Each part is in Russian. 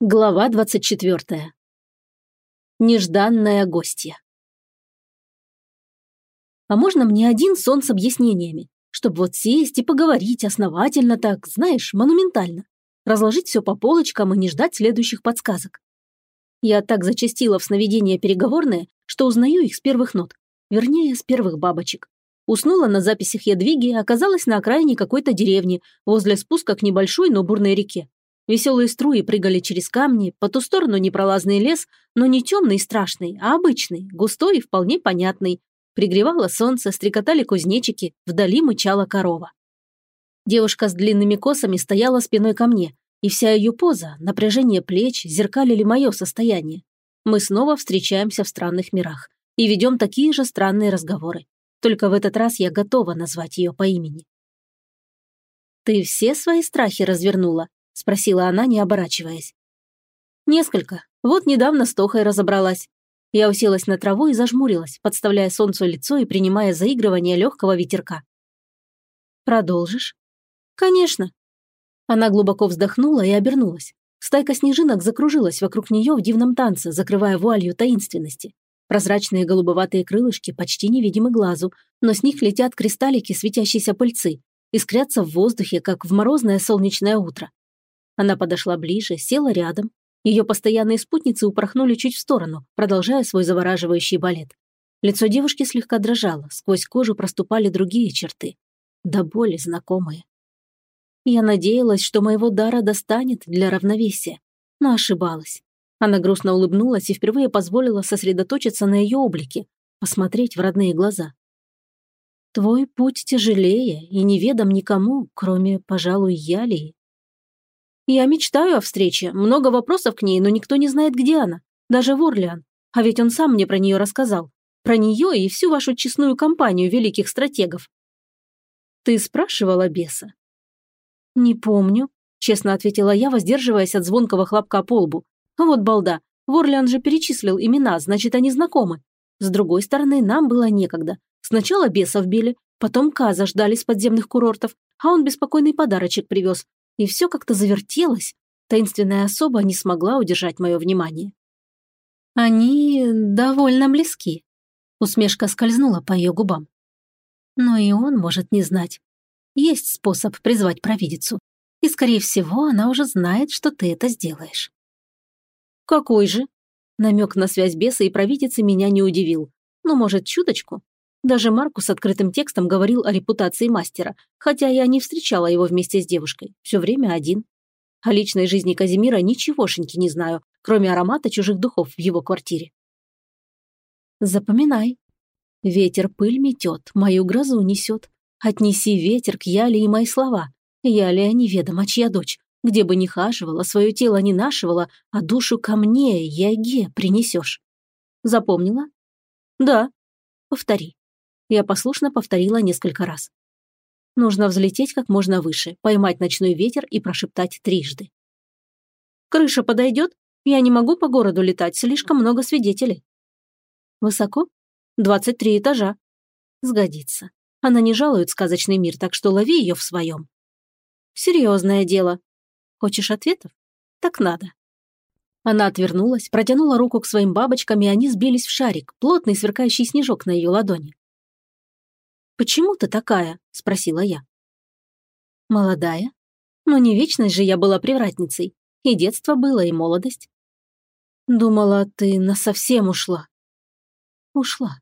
Глава 24. Нежданная гостья. А можно мне один сон с объяснениями? Чтобы вот сесть и поговорить основательно так, знаешь, монументально. Разложить все по полочкам и не ждать следующих подсказок. Я так зачастила в сновидения переговорные, что узнаю их с первых нот. Вернее, с первых бабочек. Уснула на записях Ядвиги и оказалась на окраине какой-то деревни, возле спуска к небольшой, но бурной реке. Веселые струи прыгали через камни, по ту сторону непролазный лес, но не темный и страшный, а обычный, густой и вполне понятный. Пригревало солнце, стрекотали кузнечики, вдали мычала корова. Девушка с длинными косами стояла спиной ко мне, и вся ее поза, напряжение плеч зеркалили мое состояние. Мы снова встречаемся в странных мирах и ведем такие же странные разговоры. Только в этот раз я готова назвать ее по имени. «Ты все свои страхи развернула?» – спросила она, не оборачиваясь. «Несколько. Вот недавно с Тохой разобралась». Я уселась на траву и зажмурилась, подставляя солнцу лицо и принимая заигрывание легкого ветерка. «Продолжишь?» «Конечно». Она глубоко вздохнула и обернулась. Стайка снежинок закружилась вокруг нее в дивном танце, закрывая вуалью таинственности. Прозрачные голубоватые крылышки почти невидимы глазу, но с них летят кристаллики светящейся пыльцы, искрятся в воздухе, как в морозное солнечное утро. Она подошла ближе, села рядом. Ее постоянные спутницы упорхнули чуть в сторону, продолжая свой завораживающий балет. Лицо девушки слегка дрожало, сквозь кожу проступали другие черты. До боли знакомые. Я надеялась, что моего дара достанет для равновесия, но ошибалась. Она грустно улыбнулась и впервые позволила сосредоточиться на ее облике, посмотреть в родные глаза. «Твой путь тяжелее и неведом никому, кроме, пожалуй, Ялии. Я мечтаю о встрече, много вопросов к ней, но никто не знает, где она. Даже Ворлиан. А ведь он сам мне про нее рассказал. Про нее и всю вашу честную компанию великих стратегов. Ты спрашивала беса? Не помню, честно ответила я, воздерживаясь от звонкого хлопка по лбу. Вот балда, Ворлиан же перечислил имена, значит, они знакомы. С другой стороны, нам было некогда. Сначала беса вбили, потом Каза ждали с подземных курортов, а он беспокойный подарочек привез, и все как-то завертелось. Таинственная особа не смогла удержать мое внимание. «Они довольно близки», — усмешка скользнула по ее губам. «Но и он может не знать. Есть способ призвать провидицу, и, скорее всего, она уже знает, что ты это сделаешь». «Какой же?» Намек на связь беса и провидицы меня не удивил. Ну, может, чуточку? Даже Маркус открытым текстом говорил о репутации мастера, хотя я не встречала его вместе с девушкой, все время один. О личной жизни Казимира ничегошеньки не знаю, кроме аромата чужих духов в его квартире. Запоминай. Ветер пыль метет, мою грозу несет. Отнеси ветер к Яле и мои слова. Ялия неведома, чья дочь. Где бы ни хаживала, свое тело не нашивала, а душу ко мне, Яге, принесешь. Запомнила? Да. Повтори. Я послушно повторила несколько раз. Нужно взлететь как можно выше, поймать ночной ветер и прошептать трижды. «Крыша подойдет? Я не могу по городу летать, слишком много свидетелей». «Высоко? 23 этажа». «Сгодится. Она не жалует сказочный мир, так что лови ее в своем». «Серьезное дело. Хочешь ответов? Так надо». Она отвернулась, протянула руку к своим бабочкам, и они сбились в шарик, плотный сверкающий снежок на ее ладони. «Почему ты такая?» – спросила я. «Молодая? Но не вечность же я была привратницей. И детство было, и молодость. Думала, ты насовсем ушла». «Ушла.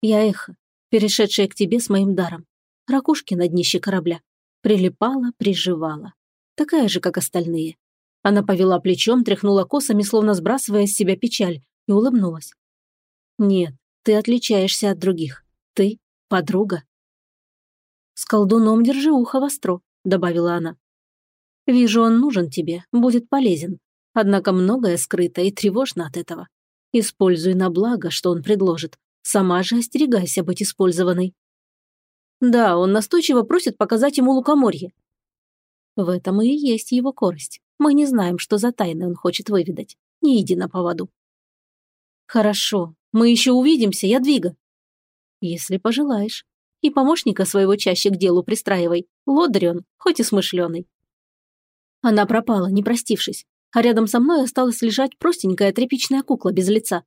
Я эхо, перешедшая к тебе с моим даром. Ракушки на днище корабля. Прилипала, приживала. Такая же, как остальные». Она повела плечом, тряхнула косами, словно сбрасывая с себя печаль, и улыбнулась. «Нет, ты отличаешься от других. Ты подруга. «С колдуном держи ухо востро», — добавила она. «Вижу, он нужен тебе, будет полезен. Однако многое скрыто и тревожно от этого. Используй на благо, что он предложит. Сама же остерегайся быть использованной». «Да, он настойчиво просит показать ему лукоморье». В этом и есть его корость. Мы не знаем, что за тайны он хочет выведать. Не иди на поводу. «Хорошо, мы еще увидимся, я двига», если пожелаешь. И помощника своего чаще к делу пристраивай. Лодырь хоть и смышленый. Она пропала, не простившись. а рядом со мной осталась лежать простенькая тряпичная кукла без лица.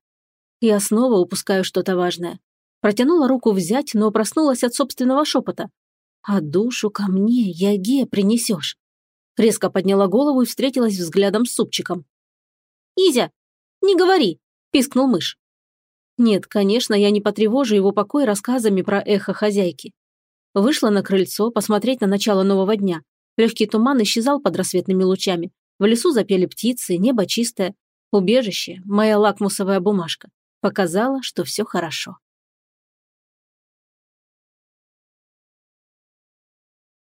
Я снова упускаю что-то важное. Протянула руку взять, но проснулась от собственного шепота. «А душу ко мне, Яге, принесешь?» Резко подняла голову и встретилась взглядом с супчиком. «Изя, не говори!» – пискнул мышь. Нет, конечно, я не потревожу его покой рассказами про эхо хозяйки. Вышла на крыльцо посмотреть на начало нового дня. Легкий туман исчезал под рассветными лучами. В лесу запели птицы, небо чистое. Убежище, моя лакмусовая бумажка, показала, что все хорошо.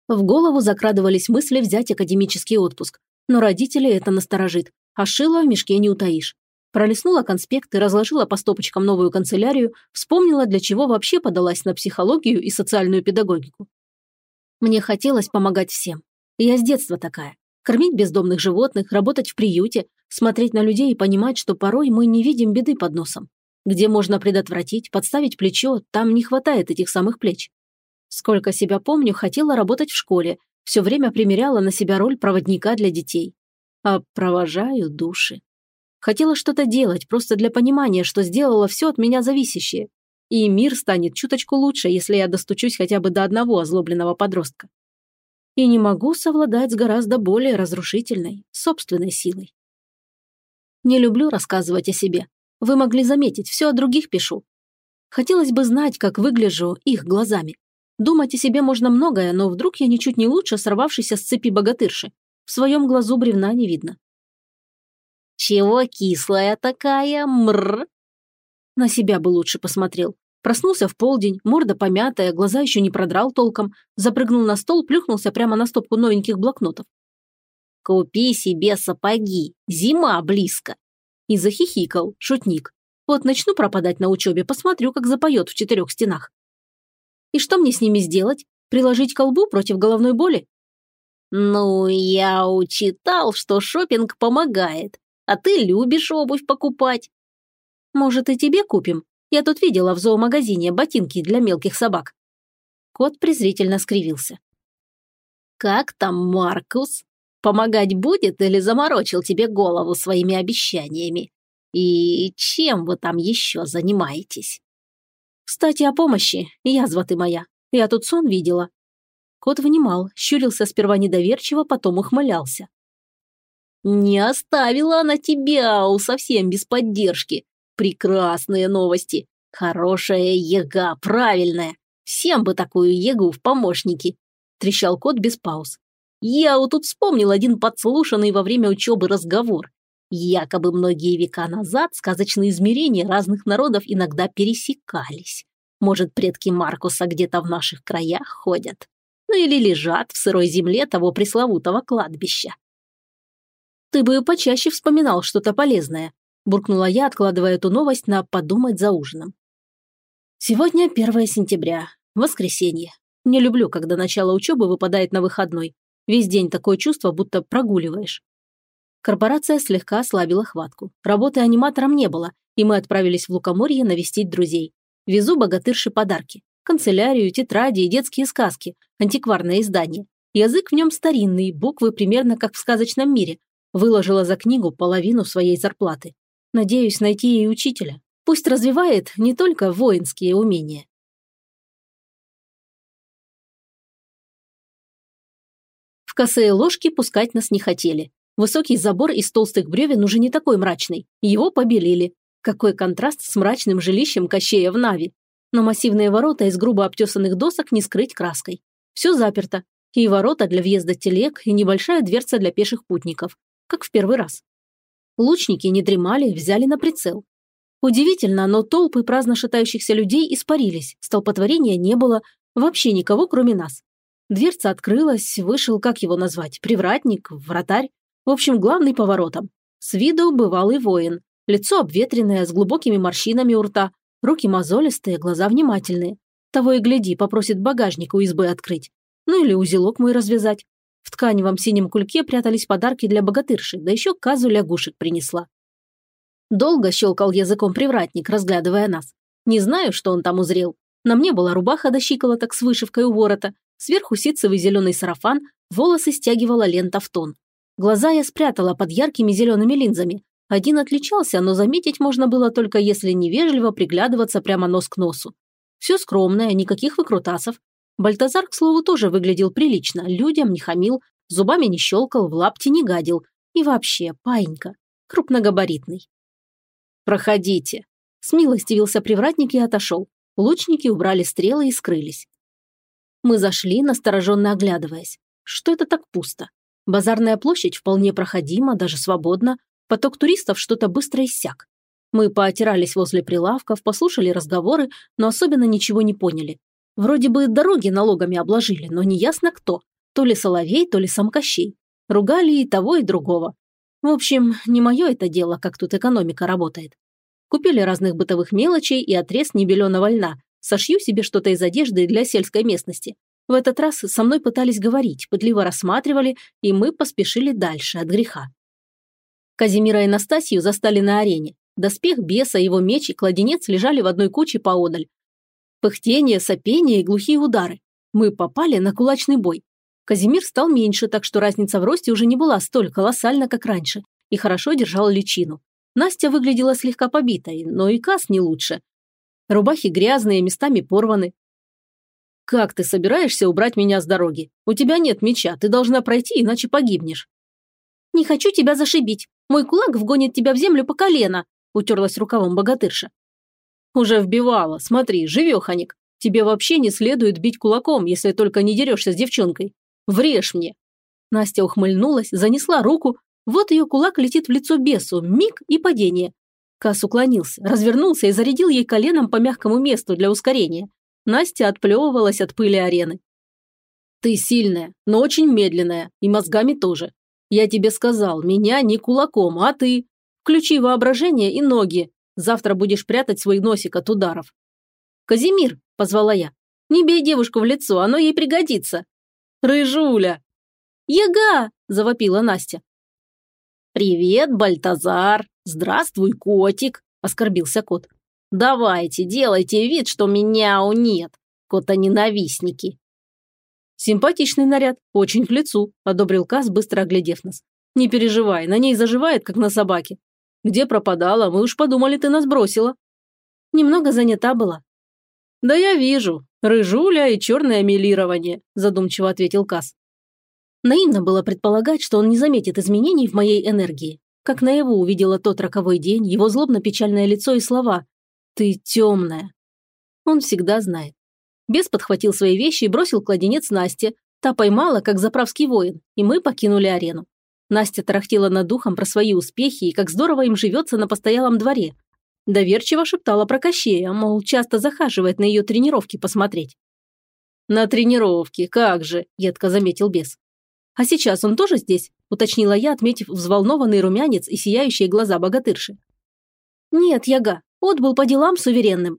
В голову закрадывались мысли взять академический отпуск. Но родители это насторожит, а шило в мешке не утаишь. Пролистнула конспекты, разложила по стопочкам новую канцелярию, вспомнила, для чего вообще подалась на психологию и социальную педагогику. Мне хотелось помогать всем. Я с детства такая. Кормить бездомных животных, работать в приюте, смотреть на людей и понимать, что порой мы не видим беды под носом. Где можно предотвратить, подставить плечо, там не хватает этих самых плеч. Сколько себя помню, хотела работать в школе, все время примеряла на себя роль проводника для детей. А провожаю души. Хотела что-то делать, просто для понимания, что сделала все от меня зависящее. И мир станет чуточку лучше, если я достучусь хотя бы до одного озлобленного подростка. И не могу совладать с гораздо более разрушительной, собственной силой. Не люблю рассказывать о себе. Вы могли заметить, все о других пишу. Хотелось бы знать, как выгляжу их глазами. Думать о себе можно многое, но вдруг я ничуть не лучше сорвавшейся с цепи богатырши. В своем глазу бревна не видно. «Чего кислая такая, мрр?» На себя бы лучше посмотрел. Проснулся в полдень, морда помятая, глаза еще не продрал толком, запрыгнул на стол, плюхнулся прямо на стопку новеньких блокнотов. «Купи себе сапоги, зима близко!» И захихикал, шутник. Вот начну пропадать на учебе, посмотрю, как запоет в четырех стенах. И что мне с ними сделать? Приложить колбу против головной боли? Ну, я учитал, что шопинг помогает. А ты любишь обувь покупать. Может, и тебе купим? Я тут видела в зоомагазине ботинки для мелких собак. Кот презрительно скривился. Как там Маркус? Помогать будет или заморочил тебе голову своими обещаниями? И чем вы там еще занимаетесь? Кстати, о помощи. Язва ты моя. Я тут сон видела. Кот внимал, щурился сперва недоверчиво, потом ухмылялся. Не оставила она тебя у совсем без поддержки. Прекрасные новости. Хорошая ега, правильная. Всем бы такую егу в помощники. Трещал кот без пауз. Я вот тут вспомнил один подслушанный во время учебы разговор. Якобы многие века назад сказочные измерения разных народов иногда пересекались. Может, предки Маркуса где-то в наших краях ходят. Ну или лежат в сырой земле того пресловутого кладбища. «Ты бы почаще вспоминал что-то полезное», – буркнула я, откладывая эту новость на подумать за ужином. Сегодня 1 сентября, воскресенье. Не люблю, когда начало учебы выпадает на выходной. Весь день такое чувство, будто прогуливаешь. Корпорация слегка ослабила хватку. Работы аниматором не было, и мы отправились в Лукоморье навестить друзей. Везу богатырши подарки. Канцелярию, тетради и детские сказки, антикварное издание. Язык в нем старинный, буквы примерно как в сказочном мире, Выложила за книгу половину своей зарплаты. Надеюсь найти ей учителя. Пусть развивает не только воинские умения. В косые ложки пускать нас не хотели. Высокий забор из толстых бревен уже не такой мрачный. Его побелили. Какой контраст с мрачным жилищем Кощея в Нави. Но массивные ворота из грубо обтесанных досок не скрыть краской. Все заперто. И ворота для въезда телег, и небольшая дверца для пеших путников как в первый раз. Лучники не дремали, взяли на прицел. Удивительно, но толпы праздно шатающихся людей испарились, столпотворения не было, вообще никого, кроме нас. Дверца открылась, вышел, как его назвать, привратник, вратарь, в общем, главный поворотом. С виду бывалый воин, лицо обветренное, с глубокими морщинами у рта, руки мозолистые, глаза внимательные. Того и гляди, попросит багажник у избы открыть. Ну или узелок мой развязать. В тканевом синем кульке прятались подарки для богатырши, да еще казу лягушек принесла. Долго щелкал языком привратник, разглядывая нас. Не знаю, что он там узрел. На мне была рубаха до щиколоток с вышивкой у ворота, сверху ситцевый зеленый сарафан, волосы стягивала лента в тон. Глаза я спрятала под яркими зелеными линзами. Один отличался, но заметить можно было только если невежливо приглядываться прямо нос к носу. Все скромное, никаких выкрутасов. Бальтазар, к слову, тоже выглядел прилично, людям не хамил, зубами не щелкал, в лапти не гадил. И вообще, паинька, крупногабаритный. «Проходите», – смилостивился привратник и отошел. Лучники убрали стрелы и скрылись. Мы зашли, настороженно оглядываясь. Что это так пусто? Базарная площадь вполне проходима, даже свободна. Поток туристов что-то быстро иссяк. Мы поотирались возле прилавков, послушали разговоры, но особенно ничего не поняли. Вроде бы дороги налогами обложили, но неясно кто. То ли Соловей, то ли сам Кощей. Ругали и того, и другого. В общем, не мое это дело, как тут экономика работает. Купили разных бытовых мелочей и отрез небеленого льна, Сошью себе что-то из одежды для сельской местности. В этот раз со мной пытались говорить, пытливо рассматривали, и мы поспешили дальше от греха. Казимира и Настасью застали на арене. Доспех беса, его меч и кладенец лежали в одной куче поодаль. Пыхтение, сопение и глухие удары. Мы попали на кулачный бой. Казимир стал меньше, так что разница в росте уже не была столь колоссальна, как раньше, и хорошо держал личину. Настя выглядела слегка побитой, но и Кас не лучше. Рубахи грязные, местами порваны. «Как ты собираешься убрать меня с дороги? У тебя нет меча, ты должна пройти, иначе погибнешь». «Не хочу тебя зашибить. Мой кулак вгонит тебя в землю по колено», – утерлась рукавом богатырша. «Уже вбивала. Смотри, живеханик. Тебе вообще не следует бить кулаком, если только не дерешься с девчонкой. Врежь мне». Настя ухмыльнулась, занесла руку. Вот ее кулак летит в лицо бесу, миг и падение. Кас уклонился, развернулся и зарядил ей коленом по мягкому месту для ускорения. Настя отплевывалась от пыли арены. «Ты сильная, но очень медленная, и мозгами тоже. Я тебе сказал, меня не кулаком, а ты. Включи воображение и ноги. Завтра будешь прятать свой носик от ударов». «Казимир», – позвала я, – «не бей девушку в лицо, оно ей пригодится». «Рыжуля!» «Яга!» – завопила Настя. «Привет, Бальтазар! Здравствуй, котик!» – оскорбился кот. «Давайте, делайте вид, что меня у нет, кота-ненавистники!» «Симпатичный наряд, очень к лицу», – одобрил Каз, быстро оглядев нас. «Не переживай, на ней заживает, как на собаке. Где пропадала, мы уж подумали, ты нас бросила». «Немного занята была». «Да я вижу. Рыжуля и черное милирование», – задумчиво ответил Каз. Наивно было предполагать, что он не заметит изменений в моей энергии. Как наяву увидела тот роковой день, его злобно-печальное лицо и слова «Ты темная». Он всегда знает. Бес подхватил свои вещи и бросил кладенец Насте. Та поймала, как заправский воин, и мы покинули арену. Настя тарахтела над духом про свои успехи и как здорово им живется на постоялом дворе. Доверчиво шептала про Кощея, мол, часто захаживает на ее тренировки посмотреть. «На тренировки, как же!» – едко заметил бес. «А сейчас он тоже здесь?» – уточнила я, отметив взволнованный румянец и сияющие глаза богатырши. «Нет, Яга, отбыл по делам суверенным».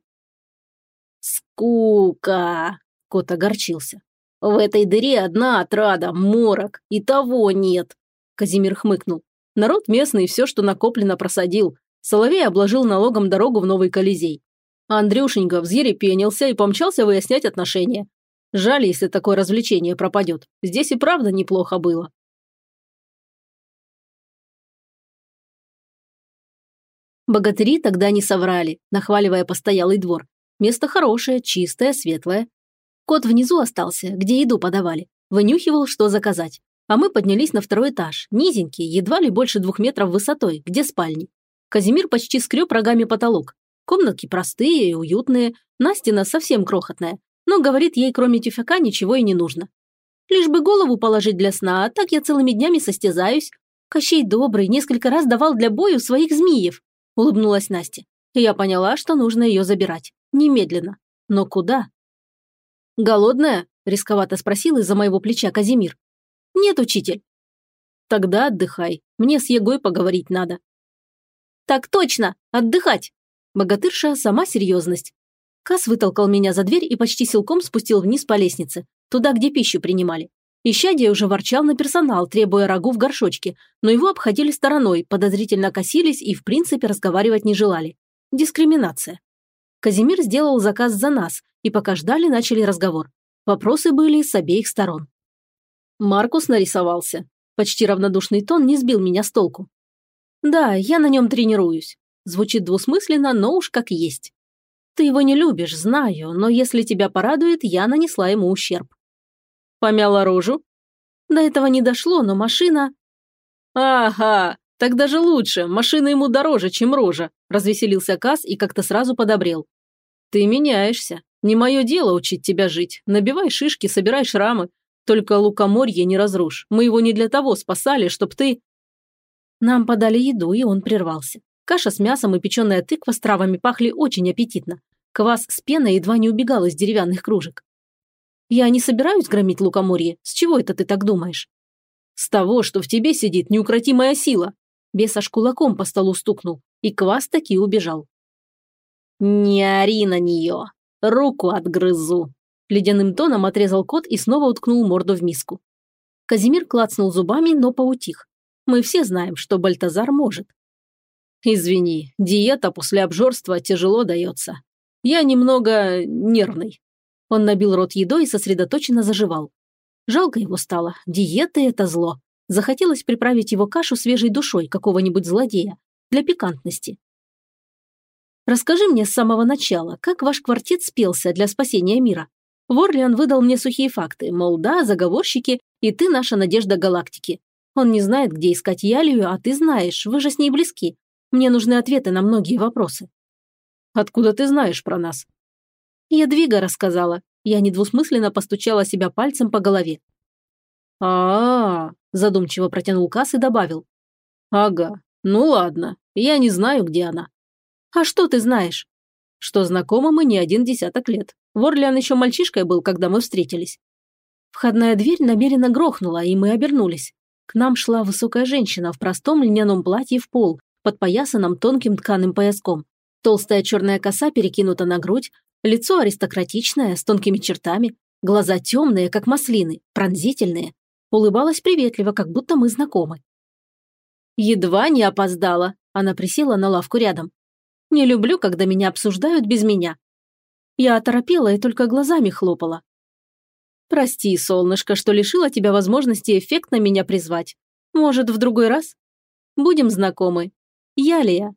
«Скука!» – кот огорчился. «В этой дыре одна отрада, морок, и того нет!» Казимир хмыкнул. Народ местный все, что накоплено, просадил. Соловей обложил налогом дорогу в Новый Колизей. А Андрюшенька взъерепенился и помчался выяснять отношения. Жаль, если такое развлечение пропадет. Здесь и правда неплохо было. Богатыри тогда не соврали, нахваливая постоялый двор. Место хорошее, чистое, светлое. Кот внизу остался, где еду подавали. Вынюхивал, что заказать. А мы поднялись на второй этаж, низенький, едва ли больше двух метров высотой, где спальни. Казимир почти скреб рогами потолок. Комнатки простые и уютные, Настина совсем крохотная, но говорит ей, кроме тюфяка, ничего и не нужно. Лишь бы голову положить для сна, а так я целыми днями состязаюсь. Кощей добрый несколько раз давал для бою своих змеев, улыбнулась Настя. И я поняла, что нужно ее забирать. Немедленно. Но куда? «Голодная?» – рисковато спросил из-за моего плеча Казимир. «Нет, учитель». «Тогда отдыхай. Мне с Егой поговорить надо». «Так точно! Отдыхать!» Богатырша – сама серьезность. Кас вытолкал меня за дверь и почти силком спустил вниз по лестнице, туда, где пищу принимали. Ищадия уже ворчал на персонал, требуя рагу в горшочке, но его обходили стороной, подозрительно косились и, в принципе, разговаривать не желали. Дискриминация. Казимир сделал заказ за нас, и пока ждали, начали разговор. Вопросы были с обеих сторон. Маркус нарисовался. Почти равнодушный тон не сбил меня с толку. Да, я на нем тренируюсь. Звучит двусмысленно, но уж как есть. Ты его не любишь, знаю, но если тебя порадует, я нанесла ему ущерб. Помяла рожу? До этого не дошло, но машина... Ага, так даже лучше, машина ему дороже, чем рожа, развеселился Кас и как-то сразу подобрел. Ты меняешься. Не мое дело учить тебя жить. Набивай шишки, собирай шрамы. Только лукоморье не разрушь. Мы его не для того спасали, чтоб ты...» Нам подали еду, и он прервался. Каша с мясом и печеная тыква с травами пахли очень аппетитно. Квас с пеной едва не убегал из деревянных кружек. «Я не собираюсь громить лукоморье. С чего это ты так думаешь?» «С того, что в тебе сидит неукротимая сила». Бес аж кулаком по столу стукнул, и квас таки убежал. «Не ори на нее! Руку отгрызу!» Ледяным тоном отрезал кот и снова уткнул морду в миску. Казимир клацнул зубами, но поутих. Мы все знаем, что Бальтазар может. «Извини, диета после обжорства тяжело дается. Я немного нервный». Он набил рот едой и сосредоточенно заживал. Жалко его стало. Диета – это зло. Захотелось приправить его кашу свежей душой какого-нибудь злодея. Для пикантности. Расскажи мне с самого начала, как ваш квартет спелся для спасения мира? Ворлиан выдал мне сухие факты, мол, да, заговорщики, и ты наша надежда галактики. Он не знает, где искать Ялию, а ты знаешь, вы же с ней близки. Мне нужны ответы на многие вопросы. Откуда ты знаешь про нас? Ядвига рассказала. Я недвусмысленно постучала себя пальцем по голове. а, -а, -а задумчиво протянул Касс и добавил. «Ага, ну ладно, я не знаю, где она». «А что ты знаешь?» «Что знакомы мы не один десяток лет. Ворлян еще мальчишкой был, когда мы встретились. Входная дверь намеренно грохнула, и мы обернулись. К нам шла высокая женщина в простом льняном платье в пол, подпоясанном тонким тканым пояском. Толстая черная коса перекинута на грудь, лицо аристократичное, с тонкими чертами, глаза темные, как маслины, пронзительные. Улыбалась приветливо, как будто мы знакомы. Едва не опоздала. Она присела на лавку рядом. Не люблю, когда меня обсуждают без меня. Я оторопела и только глазами хлопала. «Прости, солнышко, что лишила тебя возможности эффектно меня призвать. Может, в другой раз? Будем знакомы. Я Лия,